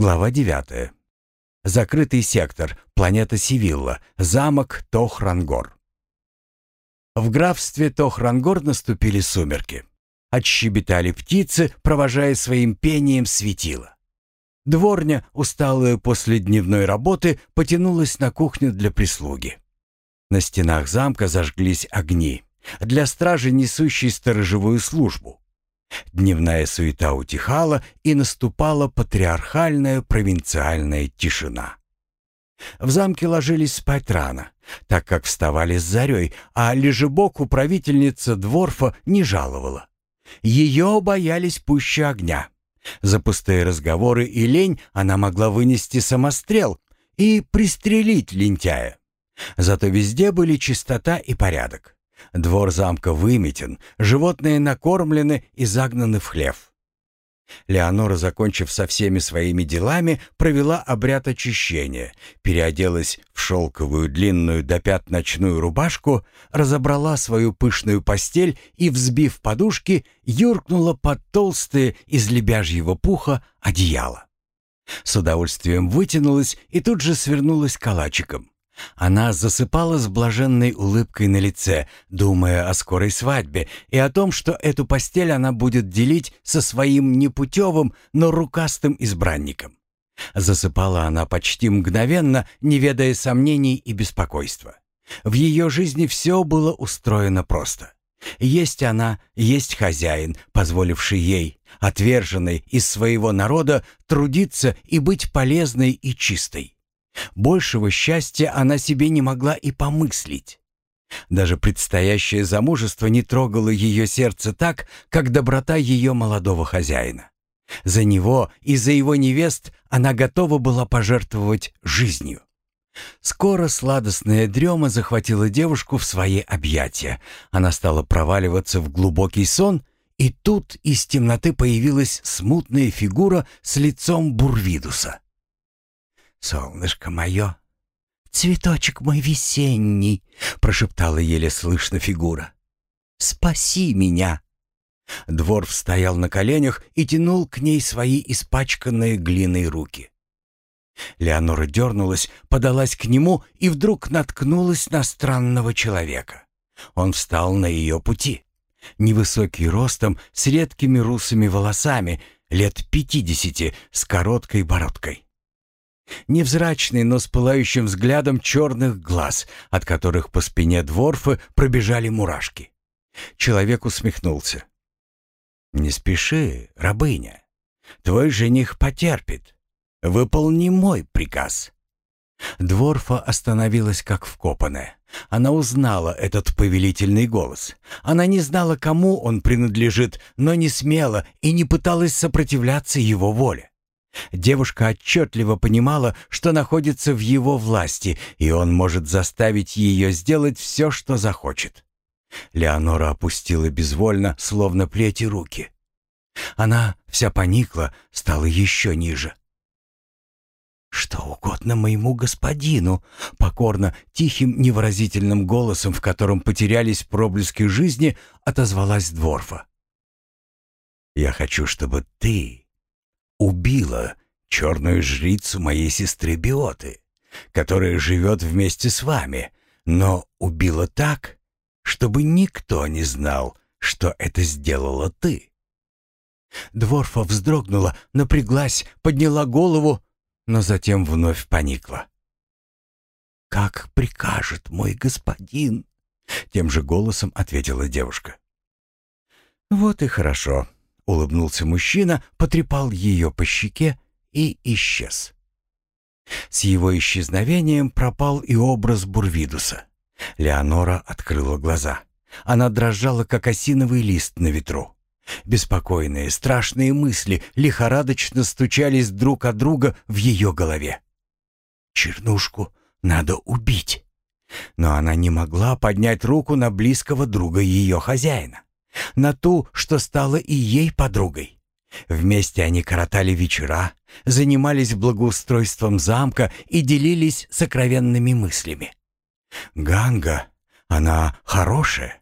Глава 9. Закрытый сектор. Планета Сивилла. Замок Тохрангор. В графстве Тохрангор наступили сумерки. Отщебетали птицы, провожая своим пением светило. Дворня, усталая после дневной работы, потянулась на кухню для прислуги. На стенах замка зажглись огни для стражи, несущей сторожевую службу. Дневная суета утихала, и наступала патриархальная провинциальная тишина. В замке ложились спать рано, так как вставали с зарей, а лежебок управительница Дворфа не жаловала. Ее боялись пуще огня. За пустые разговоры и лень она могла вынести самострел и пристрелить лентяя. Зато везде были чистота и порядок. Двор замка выметен, животные накормлены и загнаны в хлев. Леонора, закончив со всеми своими делами, провела обряд очищения, переоделась в шелковую длинную до пят ночную рубашку, разобрала свою пышную постель и, взбив подушки, юркнула под толстые из лебяжьего пуха одеяло. С удовольствием вытянулась и тут же свернулась калачиком. Она засыпала с блаженной улыбкой на лице, думая о скорой свадьбе и о том, что эту постель она будет делить со своим непутевым, но рукастым избранником. Засыпала она почти мгновенно, не ведая сомнений и беспокойства. В ее жизни все было устроено просто. Есть она, есть хозяин, позволивший ей, отверженной из своего народа, трудиться и быть полезной и чистой. Большего счастья она себе не могла и помыслить. Даже предстоящее замужество не трогало ее сердце так, как доброта ее молодого хозяина. За него и за его невест она готова была пожертвовать жизнью. Скоро сладостная дрема захватила девушку в свои объятия. Она стала проваливаться в глубокий сон, и тут из темноты появилась смутная фигура с лицом Бурвидуса. «Солнышко мое, цветочек мой весенний», — прошептала еле слышно фигура. «Спаси меня!» Двор стоял на коленях и тянул к ней свои испачканные глиной руки. Леонора дернулась, подалась к нему и вдруг наткнулась на странного человека. Он встал на ее пути. Невысокий ростом, с редкими русыми волосами, лет пятидесяти, с короткой бородкой. Невзрачный, но с пылающим взглядом черных глаз, от которых по спине дворфа пробежали мурашки. Человек усмехнулся. «Не спеши, рабыня. Твой жених потерпит. Выполни мой приказ». Дворфа остановилась как вкопанная. Она узнала этот повелительный голос. Она не знала, кому он принадлежит, но не смела и не пыталась сопротивляться его воле. Девушка отчетливо понимала, что находится в его власти, и он может заставить ее сделать все, что захочет. Леонора опустила безвольно, словно плети руки. Она вся поникла, стала еще ниже. «Что угодно моему господину», — покорно, тихим, невыразительным голосом, в котором потерялись проблески жизни, отозвалась Дворфа. «Я хочу, чтобы ты убила черную жрицу моей сестры Биоты, которая живет вместе с вами, но убила так, чтобы никто не знал, что это сделала ты». Дворфа вздрогнула, напряглась, подняла голову, но затем вновь поникла. «Как прикажет мой господин?» — тем же голосом ответила девушка. «Вот и хорошо», улыбнулся мужчина, потрепал ее по щеке и исчез. С его исчезновением пропал и образ Бурвидуса. Леонора открыла глаза. Она дрожала, как осиновый лист на ветру. Беспокойные, страшные мысли лихорадочно стучались друг от друга в ее голове. «Чернушку надо убить!» Но она не могла поднять руку на близкого друга ее хозяина на ту, что стала и ей подругой. Вместе они коротали вечера, занимались благоустройством замка и делились сокровенными мыслями. Ганга, она хорошая,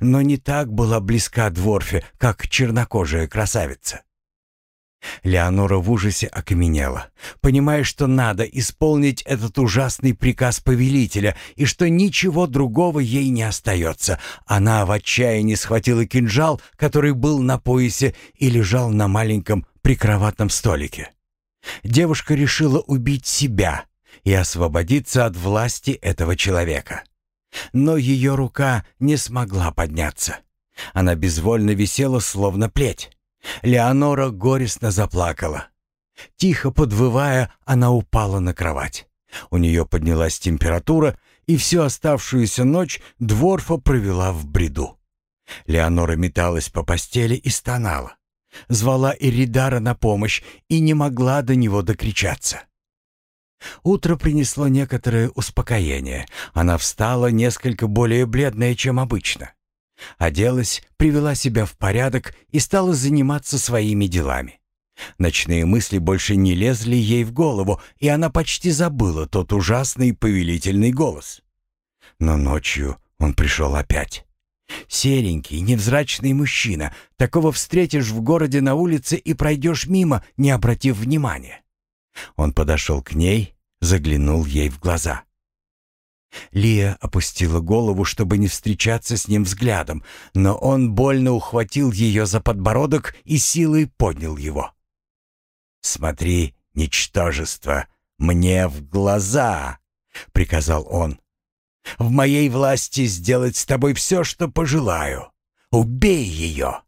но не так была близка Дворфе, как чернокожая красавица. Леонора в ужасе окаменела, понимая, что надо исполнить этот ужасный приказ повелителя и что ничего другого ей не остается. Она в отчаянии схватила кинжал, который был на поясе и лежал на маленьком прикроватном столике. Девушка решила убить себя и освободиться от власти этого человека. Но ее рука не смогла подняться. Она безвольно висела, словно плеть. Леонора горестно заплакала. Тихо подвывая, она упала на кровать. У нее поднялась температура, и всю оставшуюся ночь Дворфа провела в бреду. Леонора металась по постели и стонала. Звала Иридара на помощь и не могла до него докричаться. Утро принесло некоторое успокоение. Она встала несколько более бледная, чем обычно. Оделась, привела себя в порядок и стала заниматься своими делами. Ночные мысли больше не лезли ей в голову, и она почти забыла тот ужасный повелительный голос. Но ночью он пришел опять. Серенький, невзрачный мужчина. Такого встретишь в городе на улице и пройдешь мимо, не обратив внимания. Он подошел к ней, заглянул ей в глаза. Лия опустила голову, чтобы не встречаться с ним взглядом, но он больно ухватил ее за подбородок и силой поднял его. «Смотри, ничтожество, мне в глаза!» — приказал он. «В моей власти сделать с тобой все, что пожелаю. Убей ее!»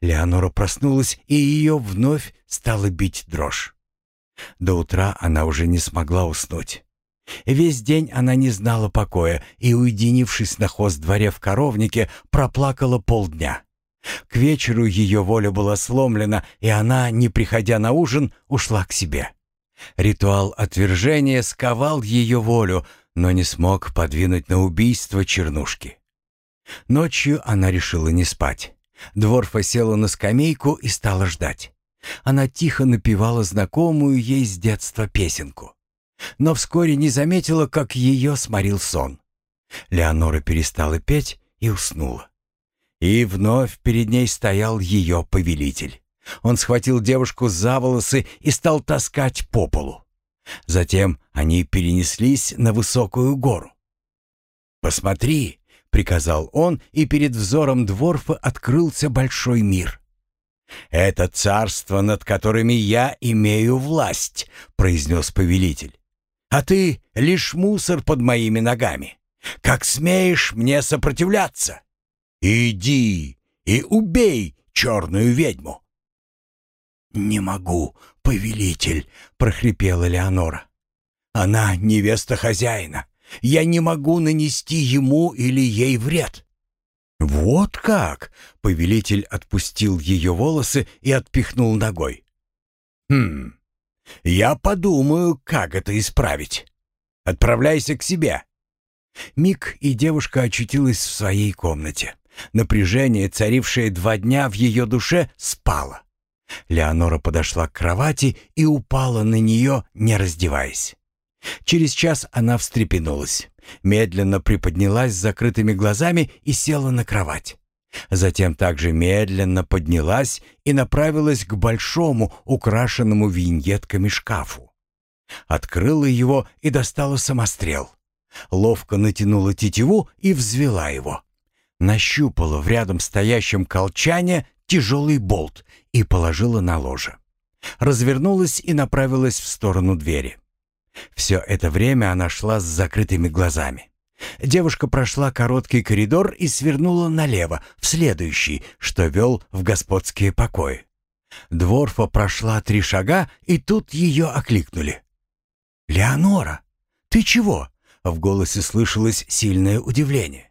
Леонора проснулась, и ее вновь стала бить дрожь. До утра она уже не смогла уснуть. Весь день она не знала покоя и, уединившись на хоз-дворе в коровнике, проплакала полдня. К вечеру ее воля была сломлена, и она, не приходя на ужин, ушла к себе. Ритуал отвержения сковал ее волю, но не смог подвинуть на убийство чернушки. Ночью она решила не спать. Дворфа села на скамейку и стала ждать. Она тихо напевала знакомую ей с детства песенку но вскоре не заметила, как ее сморил сон. Леонора перестала петь и уснула. И вновь перед ней стоял ее повелитель. Он схватил девушку за волосы и стал таскать по полу. Затем они перенеслись на высокую гору. «Посмотри», — приказал он, и перед взором Дворфа открылся большой мир. «Это царство, над которыми я имею власть», — произнес повелитель а ты лишь мусор под моими ногами. Как смеешь мне сопротивляться? Иди и убей черную ведьму!» «Не могу, повелитель!» — прохрипела Леонора. «Она невеста хозяина. Я не могу нанести ему или ей вред». «Вот как!» — повелитель отпустил ее волосы и отпихнул ногой. «Хм, я подумаю, как это исправить. Отправляйся к себе». Миг и девушка очутилась в своей комнате. Напряжение, царившее два дня в ее душе, спало. Леонора подошла к кровати и упала на нее, не раздеваясь. Через час она встрепенулась, медленно приподнялась с закрытыми глазами и села на кровать. Затем также медленно поднялась и направилась к большому, украшенному виньетками шкафу. Открыла его и достала самострел. Ловко натянула тетиву и взвела его. Нащупала в рядом стоящем колчане тяжелый болт и положила на ложе. Развернулась и направилась в сторону двери. Все это время она шла с закрытыми глазами. Девушка прошла короткий коридор и свернула налево, в следующий, что вел в господские покои. Дворфа прошла три шага, и тут ее окликнули. «Леонора, ты чего?» — в голосе слышалось сильное удивление.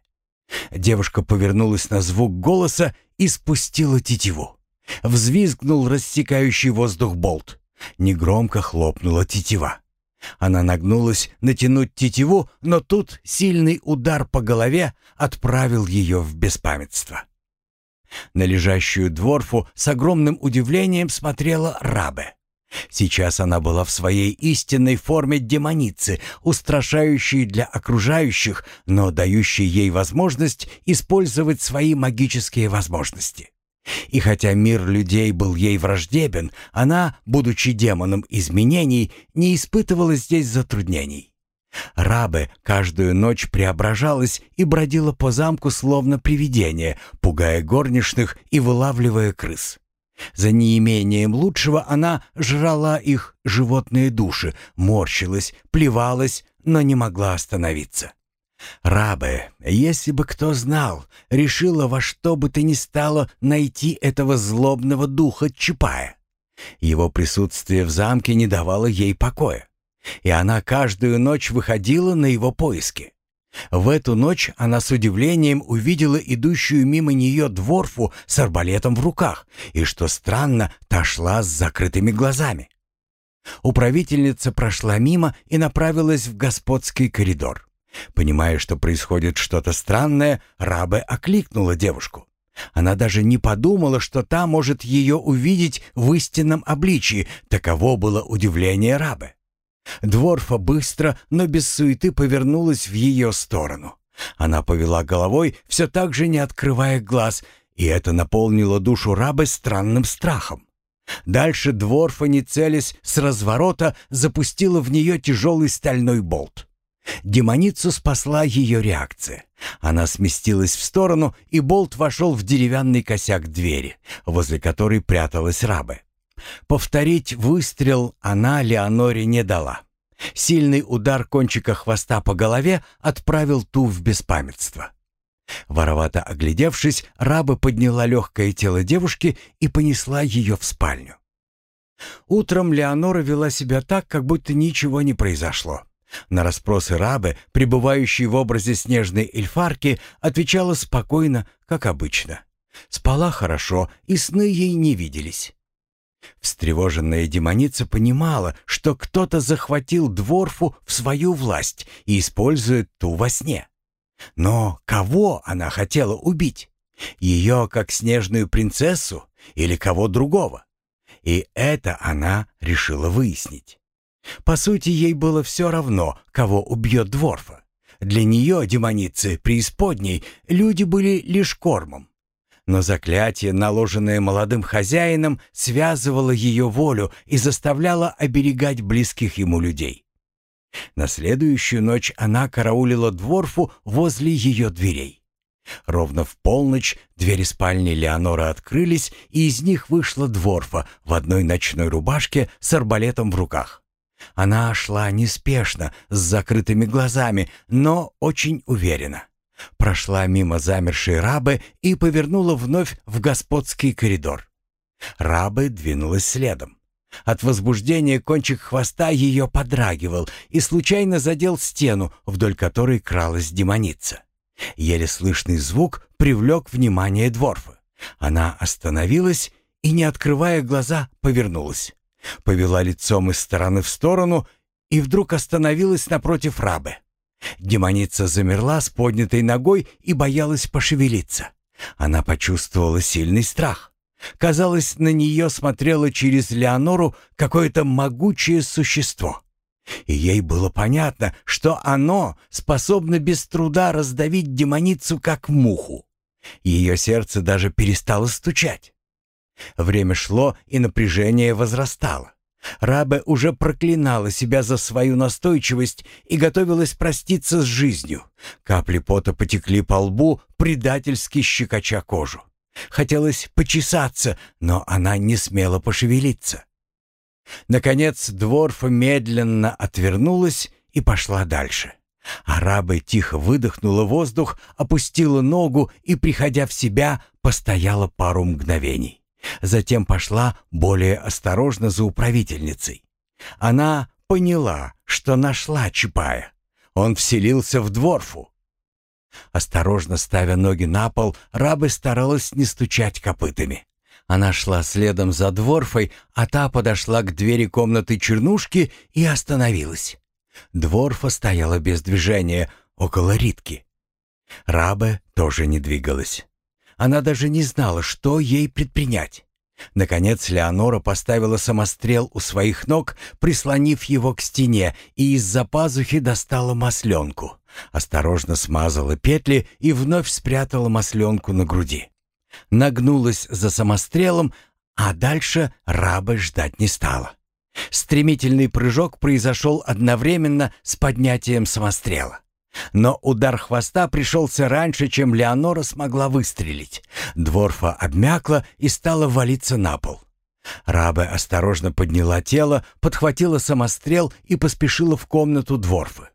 Девушка повернулась на звук голоса и спустила тетиву. Взвизгнул рассекающий воздух болт. Негромко хлопнула тетива. Она нагнулась натянуть тетиву, но тут сильный удар по голове отправил ее в беспамятство. На лежащую дворфу с огромным удивлением смотрела Рабе. Сейчас она была в своей истинной форме демоницы, устрашающей для окружающих, но дающей ей возможность использовать свои магические возможности. И хотя мир людей был ей враждебен, она, будучи демоном изменений, не испытывала здесь затруднений. Рабе каждую ночь преображалась и бродила по замку словно привидение, пугая горничных и вылавливая крыс. За неимением лучшего она жрала их животные души, морщилась, плевалась, но не могла остановиться. Рабе, если бы кто знал, решила во что бы то ни стало найти этого злобного духа Чапая. Его присутствие в замке не давало ей покоя, и она каждую ночь выходила на его поиски. В эту ночь она с удивлением увидела идущую мимо нее дворфу с арбалетом в руках, и, что странно, та шла с закрытыми глазами. Управительница прошла мимо и направилась в господский коридор. Понимая, что происходит что-то странное, Рабе окликнула девушку. Она даже не подумала, что та может ее увидеть в истинном обличии. Таково было удивление Рабе. Дворфа быстро, но без суеты повернулась в ее сторону. Она повела головой, все так же не открывая глаз, и это наполнило душу Рабы странным страхом. Дальше Дворфа, не целясь с разворота, запустила в нее тяжелый стальной болт. Демоницу спасла ее реакция. Она сместилась в сторону, и болт вошел в деревянный косяк двери, возле которой пряталась рабы. Повторить выстрел она Леоноре не дала. Сильный удар кончика хвоста по голове отправил ту в беспамятство. Воровато оглядевшись, раба подняла легкое тело девушки и понесла ее в спальню. Утром Леонора вела себя так, как будто ничего не произошло. На расспросы рабы, пребывающей в образе снежной эльфарки, отвечала спокойно, как обычно. Спала хорошо, и сны ей не виделись. Встревоженная демоница понимала, что кто-то захватил Дворфу в свою власть и использует ту во сне. Но кого она хотела убить? Ее как снежную принцессу или кого другого? И это она решила выяснить. По сути, ей было все равно, кого убьет Дворфа. Для нее, демоницы преисподней, люди были лишь кормом. Но заклятие, наложенное молодым хозяином, связывало ее волю и заставляло оберегать близких ему людей. На следующую ночь она караулила Дворфу возле ее дверей. Ровно в полночь двери спальни Леонора открылись, и из них вышла Дворфа в одной ночной рубашке с арбалетом в руках. Она шла неспешно, с закрытыми глазами, но очень уверенно. Прошла мимо замершей рабы и повернула вновь в господский коридор. Рабы двинулась следом. От возбуждения кончик хвоста ее подрагивал и случайно задел стену, вдоль которой кралась демоница. Еле слышный звук привлек внимание Дворфа. Она остановилась и, не открывая глаза, повернулась повела лицом из стороны в сторону и вдруг остановилась напротив рабы. Демоница замерла с поднятой ногой и боялась пошевелиться. Она почувствовала сильный страх. Казалось, на нее смотрело через Леонору какое-то могучее существо. И ей было понятно, что оно способно без труда раздавить демоницу как муху. Ее сердце даже перестало стучать. Время шло, и напряжение возрастало. Рабе уже проклинала себя за свою настойчивость и готовилась проститься с жизнью. Капли пота потекли по лбу, предательски щекоча кожу. Хотелось почесаться, но она не смела пошевелиться. Наконец Дворфа медленно отвернулась и пошла дальше. Араба тихо выдохнула воздух, опустила ногу и, приходя в себя, постояла пару мгновений. Затем пошла более осторожно за управительницей. Она поняла, что нашла Чапая. Он вселился в дворфу. Осторожно ставя ноги на пол, рабы старалась не стучать копытами. Она шла следом за дворфой, а та подошла к двери комнаты Чернушки и остановилась. Дворфа стояла без движения около Ритки. Рабе тоже не двигалась. Она даже не знала, что ей предпринять. Наконец Леонора поставила самострел у своих ног, прислонив его к стене, и из-за пазухи достала масленку. Осторожно смазала петли и вновь спрятала масленку на груди. нагнулась за самострелом, а дальше раба ждать не стала. Стремительный прыжок произошел одновременно с поднятием самострела. Но удар хвоста пришелся раньше, чем Леонора смогла выстрелить. Дворфа обмякла и стала валиться на пол. Раба осторожно подняла тело, подхватила самострел и поспешила в комнату Дворфы.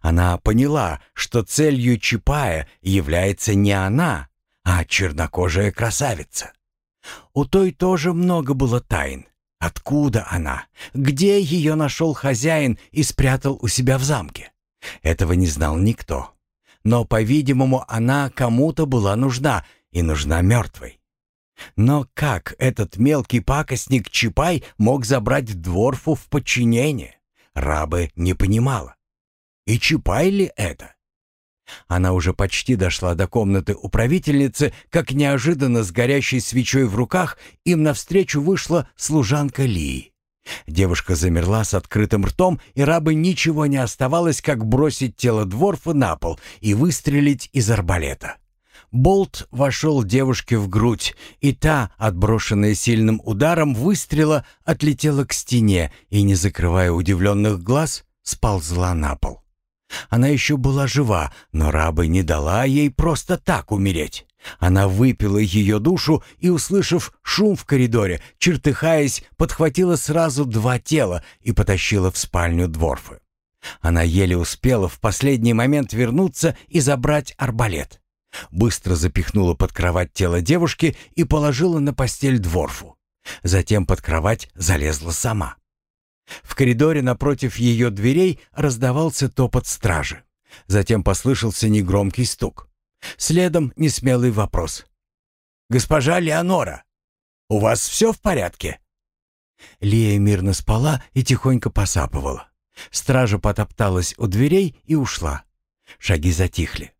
Она поняла, что целью Чапая является не она, а чернокожая красавица. У той тоже много было тайн. Откуда она? Где ее нашел хозяин и спрятал у себя в замке? Этого не знал никто. Но, по-видимому, она кому-то была нужна и нужна мертвой. Но как этот мелкий пакостник Чапай мог забрать Дворфу в подчинение? Рабы не понимала. И Чапай ли это? Она уже почти дошла до комнаты управительницы, как неожиданно с горящей свечой в руках им навстречу вышла служанка Лии. Девушка замерла с открытым ртом, и рабы ничего не оставалось, как бросить тело Дворфа на пол и выстрелить из арбалета. Болт вошел девушке в грудь, и та, отброшенная сильным ударом выстрела, отлетела к стене и, не закрывая удивленных глаз, сползла на пол. Она еще была жива, но раба не дала ей просто так умереть. Она выпила ее душу и, услышав шум в коридоре, чертыхаясь, подхватила сразу два тела и потащила в спальню Дворфы. Она еле успела в последний момент вернуться и забрать арбалет. Быстро запихнула под кровать тело девушки и положила на постель Дворфу. Затем под кровать залезла сама. В коридоре напротив ее дверей раздавался топот стражи. Затем послышался негромкий стук. Следом несмелый вопрос. «Госпожа Леонора, у вас все в порядке?» Лия мирно спала и тихонько посапывала. Стража потопталась у дверей и ушла. Шаги затихли.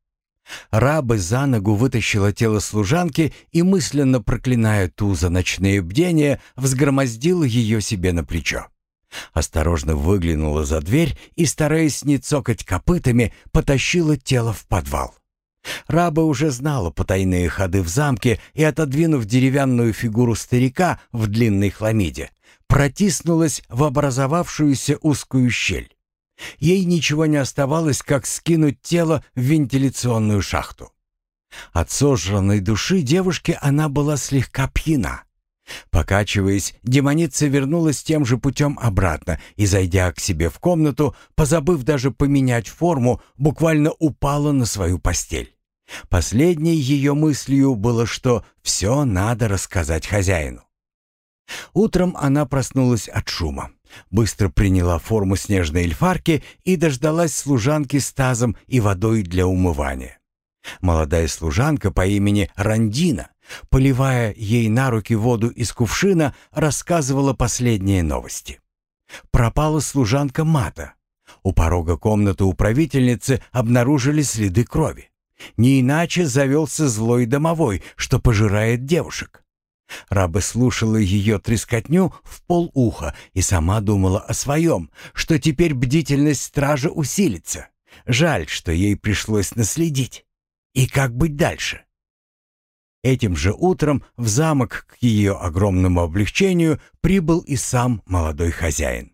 Раба за ногу вытащила тело служанки и, мысленно проклиная ту за ночные бдения, взгромоздила ее себе на плечо. Осторожно выглянула за дверь и, стараясь не цокать копытами, потащила тело в подвал. Раба уже знала потайные ходы в замке и, отодвинув деревянную фигуру старика в длинной хламиде, протиснулась в образовавшуюся узкую щель. Ей ничего не оставалось, как скинуть тело в вентиляционную шахту. От сожранной души девушки она была слегка пьяна. Покачиваясь, демоница вернулась тем же путем обратно и, зайдя к себе в комнату, позабыв даже поменять форму, буквально упала на свою постель. Последней ее мыслью было, что все надо рассказать хозяину. Утром она проснулась от шума, быстро приняла форму снежной эльфарки и дождалась служанки с тазом и водой для умывания. Молодая служанка по имени Рандина поливая ей на руки воду из кувшина, рассказывала последние новости. Пропала служанка Мата. У порога комнаты управительницы обнаружили следы крови. Не иначе завелся злой домовой, что пожирает девушек. Раба слушала ее трескотню в полуха и сама думала о своем, что теперь бдительность стража усилится. Жаль, что ей пришлось наследить. И как быть дальше? Этим же утром в замок к ее огромному облегчению прибыл и сам молодой хозяин.